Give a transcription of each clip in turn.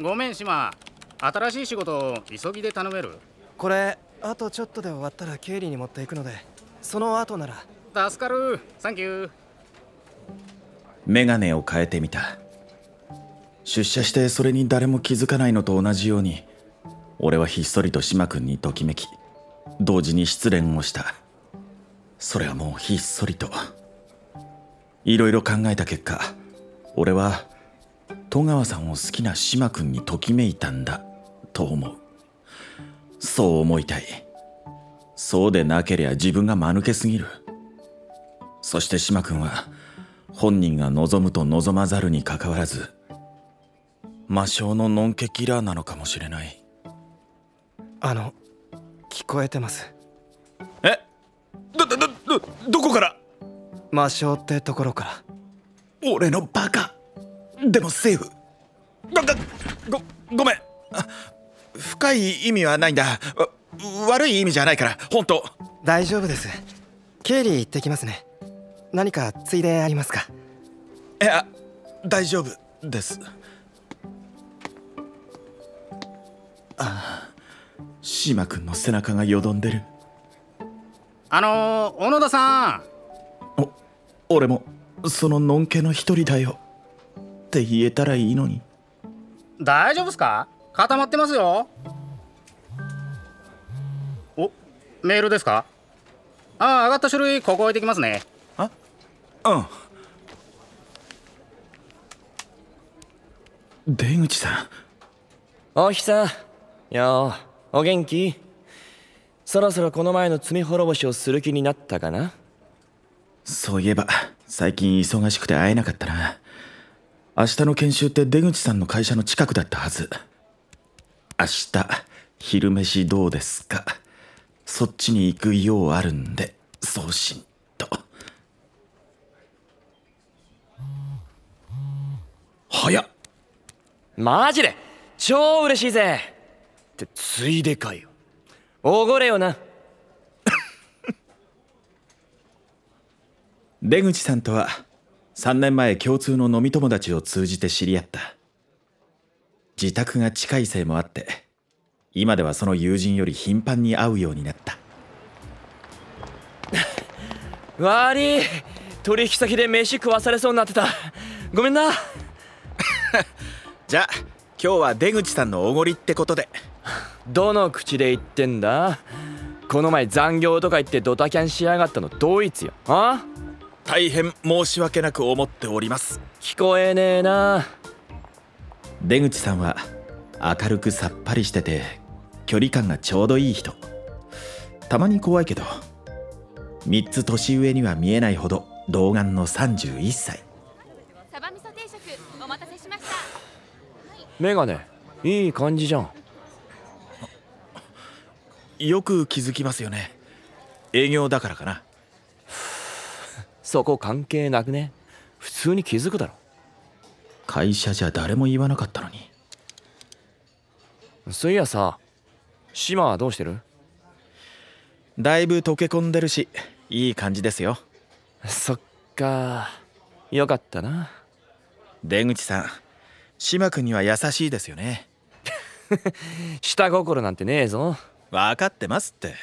ごめん島。新しい仕事急ぎで頼める？これあとちょっとで終わったら経理に持っていくのでその後なら。助かる。サンキューメガネを変えてみた。出社してそれに誰も気づかないのと同じように俺はひっそりと島君にときめき同時に失恋をした。それはもうひっそりと。いろいろ考えた結果俺は戸川さんを好きな島君にときめいたんだと思う。そう思いたい。そうでなけりゃ自分が間抜けすぎる。そして島君は本人が望むと望まざるにかかわらず魔性のノンケキラーなのかもしれない。あの聞こえてます。え？どどどどどこから？魔性ってところから。俺のバカでもセーフ。ごごごめん。あ深い意味はないんだ。わ悪い意味じゃないから。本当。大丈夫です。経理行ってきますね。何かついでありますか？いや大丈夫です。ああ島君の背中がよどんでる。あのー、小野田さん。お俺もそののんけの一人だよって言えたらいいのに。大丈夫っすか？固まってますよ。おメールですか？ああ上がった書類ここ置いてきますね。あうん。出口さん。おひさよお元気？そろそろこの前の罪滅ぼしをする気になったかな？そういえば最近忙しくて会えなかったな明日の研修って出口さんの会社の近くだったはず。明日昼飯どうですか？そっちに行くようあるんで送信と。早っ！マジで？超嬉しいぜ！ってついでかよ。おごれよな。出口さんとは3年前共通の飲み友達を通じて知り合った。自宅が近いせいもあって今ではその友人より頻繁に会うようになった。悪い取引先で飯食わされそうになってた。ごめんな。じゃあ今日は出口さんのおごりってことで。どの口で言ってんだ。この前残業とか言ってドタキャンしやがったのドイツよ。あ？大変申し訳なく思っております。聞こえねえな。出口さんは明るくさっぱりしてて距離感がちょうどいい人。たまに怖いけど3つ年上には見えないほど童顔の31歳。サバ味噌定食お待たせしました。メガネいい感じじゃん。よく気づきますよね。営業だからかなそこ関係なくね。普通に気づくだろ。会社じゃ誰も言わなかったのに。そういやさ島はどうしてる？だいぶ溶け込んでるしいい感じですよ。そっか。よかったな。出口さん島君には優しいですよね。下心なんてねえぞ。分かってますって。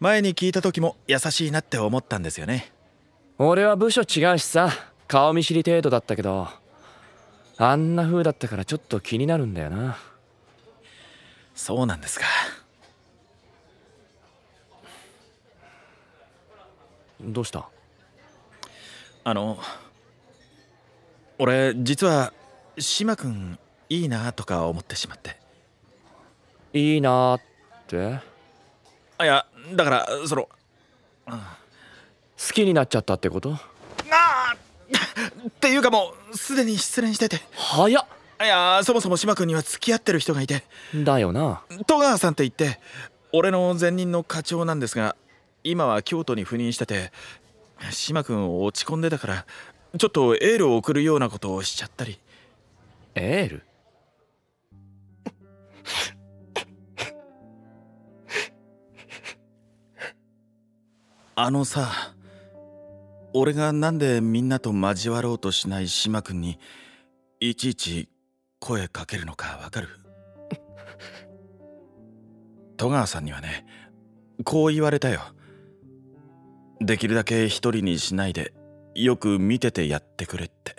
前に聞いた時も優しいなって思ったんですよね俺は部署違うしさ顔見知り程度だったけどあんな風だったからちょっと気になるんだよな。そうなんですか。どうした？あの俺実は島君いいなとか思ってしまって。いいなーって？あいやだからその好きになっちゃったってこと？ああっていうかもうすでに失恋してて。早っ。いやそもそも島君には付き合ってる人がいて。だよな。戸川さんって言って俺の前任の課長なんですが今は京都に赴任してて島君落ち込んでたからちょっとエールを送るようなことをしちゃったり。エール？あのさ俺がなんでみんなと交わろうとしない島君にいちいち声かけるのかわかる？戸川さんにはねこう言われたよ。できるだけ一人にしないでよく見ててやってくれって。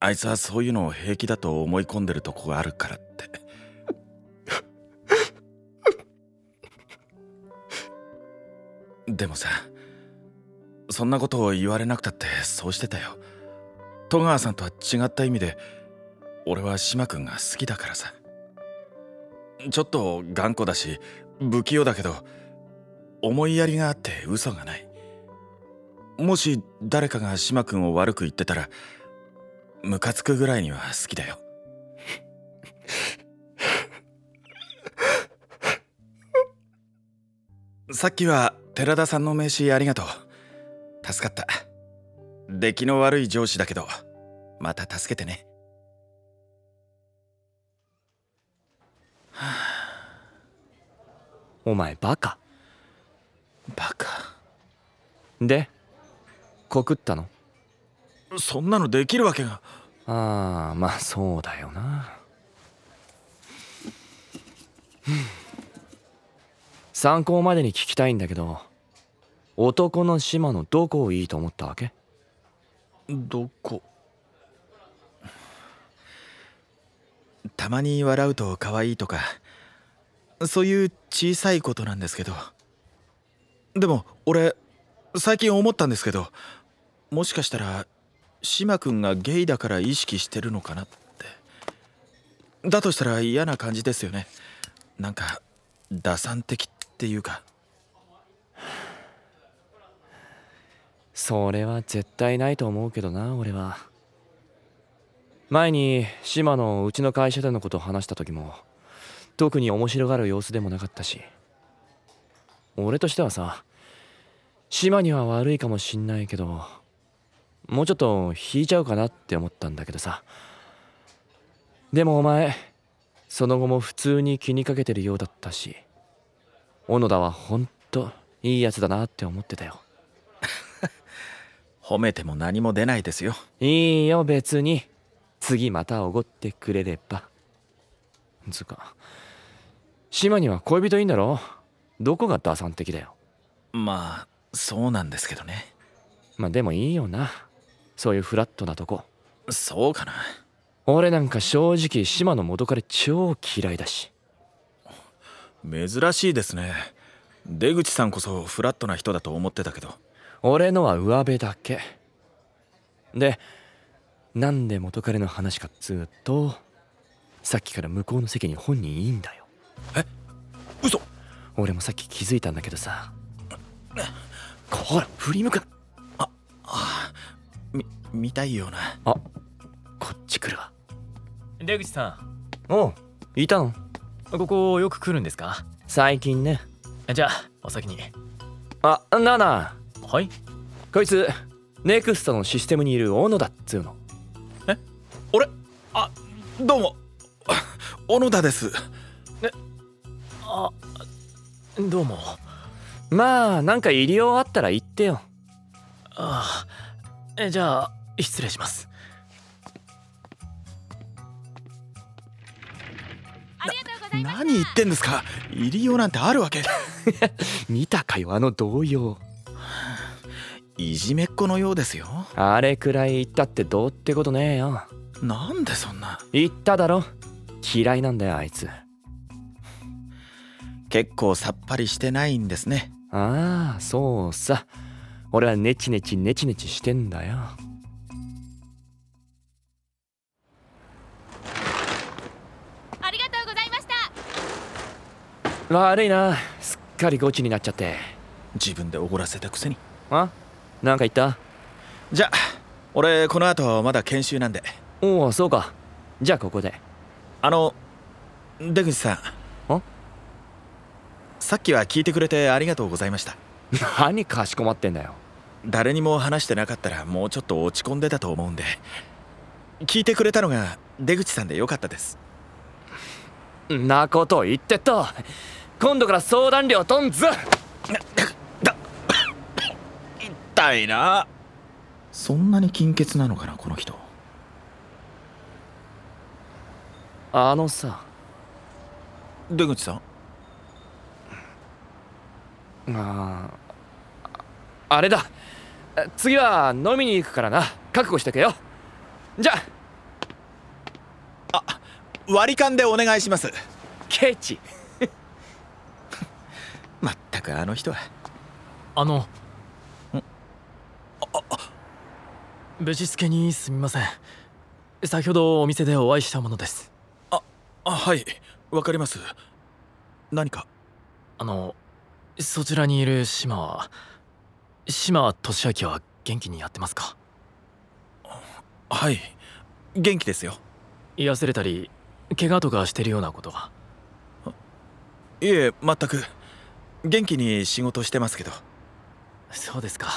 あいつはそういうのを平気だと思い込んでるとこがあるからって。でもさそんなことを言われなくたってそうしてたよ。戸川さんとは違った意味で俺は島君が好きだからさ。ちょっと頑固だし不器用だけど思いやりがあって嘘がない。もし誰かが島君を悪く言ってたらムカつくぐらいには好きだよ。さっきは寺田さんの名刺ありがとう。助かった。出来の悪い上司だけどまた助けてね。お前バカ。バカ？で告ったの？そんなのできるわけが。ああまあそうだよな。参考までに聞きたいんだけど男の島のどこをいいと思ったわけ？どこ？たまに笑うと可愛いとかそういう小さいことなんですけど。でも俺最近思ったんですけどもしかしたら島君がゲイだから意識してるのかなって。だとしたら嫌な感じですよね。なんか打算的っていうか。それは絶対ないと思うけどな俺は。前に島のうちの会社でのことを話した時も特に面白がる様子でもなかったし俺としてはさ島には悪いかもしんないけどもうちょっと引いちゃうかなって思ったんだけどさ。でもお前その後も普通に気にかけてるようだったし小野田はほんといいやつだなって思ってたよ。褒めても何も出ないですよ。いいよ別に。次またおごってくれれば。つうか島には恋人いんだろ？どこが打算的だよ？まあそうなんですけどね。まあでもいいよな。そういうフラットなとこ。そうかな。俺なんか正直島の元彼超嫌いだし。珍しいですね。出口さんこそフラットな人だと思ってたけど俺のは上辺だけ。でなんで元彼の話かっつうとさっきから向こうの席に本人いいんだよ。え嘘。俺もさっき気づいたんだけどさ。こら振り向くなみ見たいような。あこっち来るわ。出口さおういたの？んここよく来るんですか？最近ね。じゃあお先に。あなあなあはい。こいつネクストのシステムにいる小野だっつうの。俺？あどうも。あ 小野田です。あどうも。まあなんか入りようあったら言ってよ。あえじゃあ失礼します。ありがとうございます何言ってんですか？入りようなんてあるわけ。見たかよあの動揺いじめっ子のようですよ。あれくらい言ったってどうってことねえよ。なんでそんな？言っただろ。嫌いなんだよあいつ。結構さっぱりしてないんですね。ああそうさ。俺はネチネチネチネチしてんだよ。ありがとうございました。悪いな。すっかりゴチになっちゃって。自分でおごらせたくせに。あ？なんか言った？じゃあ俺この後まだ研修なんで。おおそうか。じゃあここで。あの出口さん。んさっきは聞いてくれてありがとうございました。何かしこまってんだよ。誰にも話してなかったらもうちょっと落ち込んでたと思うんで。聞いてくれたのが出口さんでよかったです。んなこと言ってっと。今度から相談料とんぞ 痛いな。そんなに金欠なのかなこの人。あのさ。出口さん？ああれだ。次は飲みに行くからな。覚悟してけよ。じゃあ。割り勘でお願いします。ケチ。まったくあの人は。あのベジスケにすみません。先ほどお店でお会いしたものです。あはい。わかります。何か？あのそちらにいる島は島俊明は元気にやってますか？はい。元気ですよ。癒せれたり怪我とかしてるようなことは？いえ全く。元気に仕事してますけど。そうですか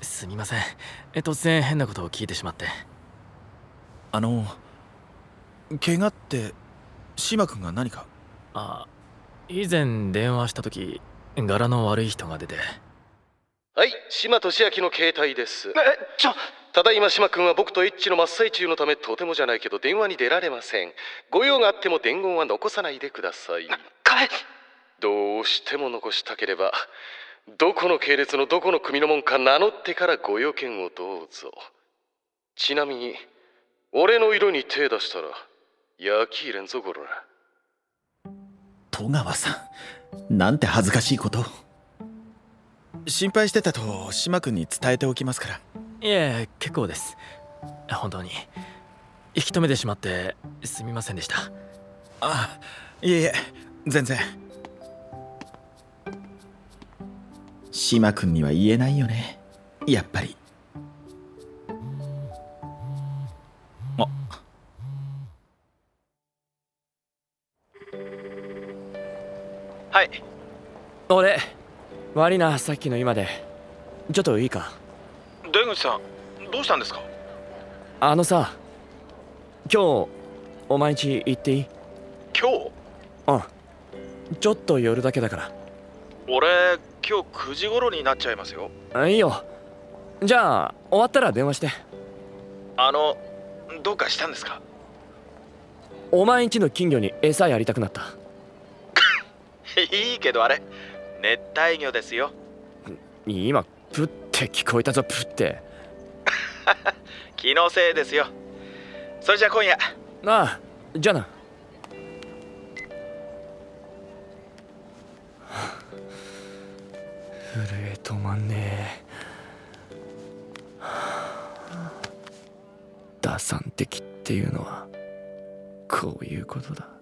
すみません。え突然変なことを聞いてしまって。あの怪我って島君が何か？あ以前電話した時柄の悪い人が出て。はい島俊明の携帯です。えちょただいま島君は僕とエッチの真っ最中のためとてもじゃないけど電話に出られません。ご用があっても伝言は残さないでください。帰どうしても残したければどこの系列のどこの組のもんか名乗ってからご用件をどうぞ。ちなみに俺の色に手出したら焼き入れんぞこら。戸川さんなんて恥ずかしいこと。心配してたと島君に伝えておきますから。いえ結構です。本当に。引き止めてしまってすみませんでした。あいえいえ全然島君には言えないよね。やっぱり。あ。はい。俺悪いなさっきの今で。ちょっといいか？出口さんどうしたんですか？あのさ今日お前んち行っていい？今日？うん。ちょっと寄るだけだか俺今日9時頃になっちゃいますよ。らいいよ。じゃあ終わったら電話して。あのどうかしたんですか？お前んちの金魚に餌やりたくなった。いいけどあれ熱帯魚ですよ。今プって聞こえたぞプって。気のせいですよ。それじゃ今夜。なあじゃあな震え止まんねえ。打算的っていうのはこういうことだ。